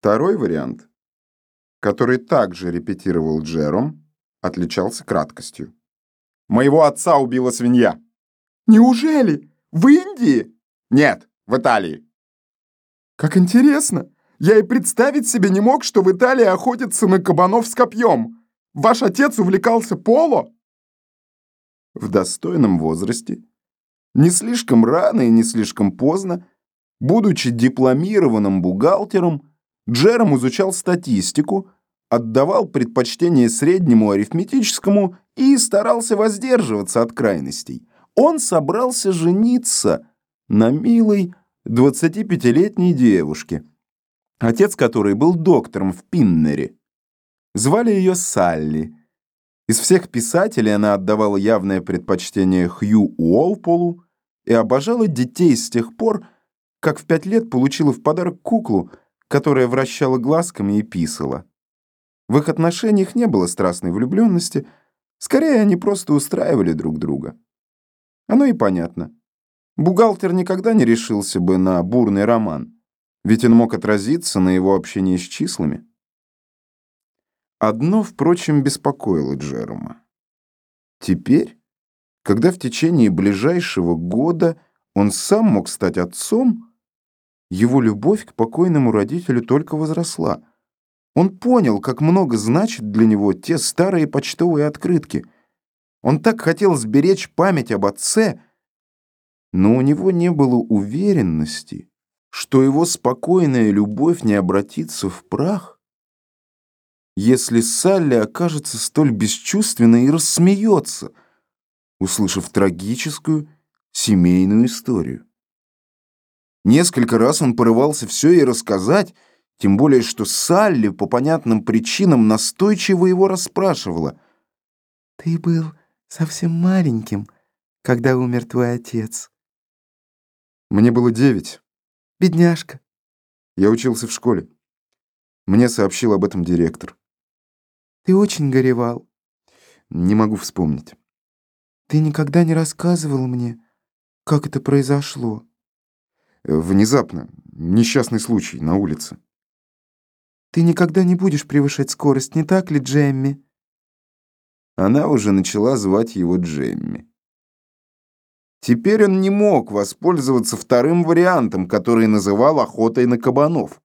Второй вариант, который также репетировал Джером, отличался краткостью. «Моего отца убила свинья». «Неужели? В Индии?» «Нет, в Италии». «Как интересно! Я и представить себе не мог, что в Италии охотятся на кабанов с копьем. Ваш отец увлекался поло?» В достойном возрасте, не слишком рано и не слишком поздно, будучи дипломированным бухгалтером, Джером изучал статистику, отдавал предпочтение среднему арифметическому и старался воздерживаться от крайностей. Он собрался жениться на милой 25-летней девушке, отец которой был доктором в Пиннере. Звали ее Салли. Из всех писателей она отдавала явное предпочтение Хью Уолполу и обожала детей с тех пор, как в пять лет получила в подарок куклу, которая вращала глазками и писала. В их отношениях не было страстной влюбленности, скорее они просто устраивали друг друга. Оно и понятно. Бухгалтер никогда не решился бы на бурный роман, ведь он мог отразиться на его общении с числами. Одно, впрочем, беспокоило Джерома. Теперь, когда в течение ближайшего года он сам мог стать отцом, его любовь к покойному родителю только возросла. Он понял, как много значит для него те старые почтовые открытки. Он так хотел сберечь память об отце, но у него не было уверенности, что его спокойная любовь не обратится в прах, если Салли окажется столь бесчувственной и рассмеется, услышав трагическую семейную историю. Несколько раз он порывался все ей рассказать, тем более что Салли по понятным причинам настойчиво его расспрашивала. «Ты был совсем маленьким, когда умер твой отец». Мне было девять. Бедняжка. Я учился в школе. Мне сообщил об этом директор. Ты очень горевал. Не могу вспомнить. Ты никогда не рассказывал мне, как это произошло. Внезапно. Несчастный случай на улице. Ты никогда не будешь превышать скорость, не так ли, Джемми? Она уже начала звать его Джемми. Теперь он не мог воспользоваться вторым вариантом, который называл охотой на кабанов.